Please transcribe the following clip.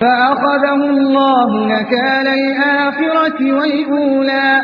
فأخذه الله نكال الآخرة والأولى.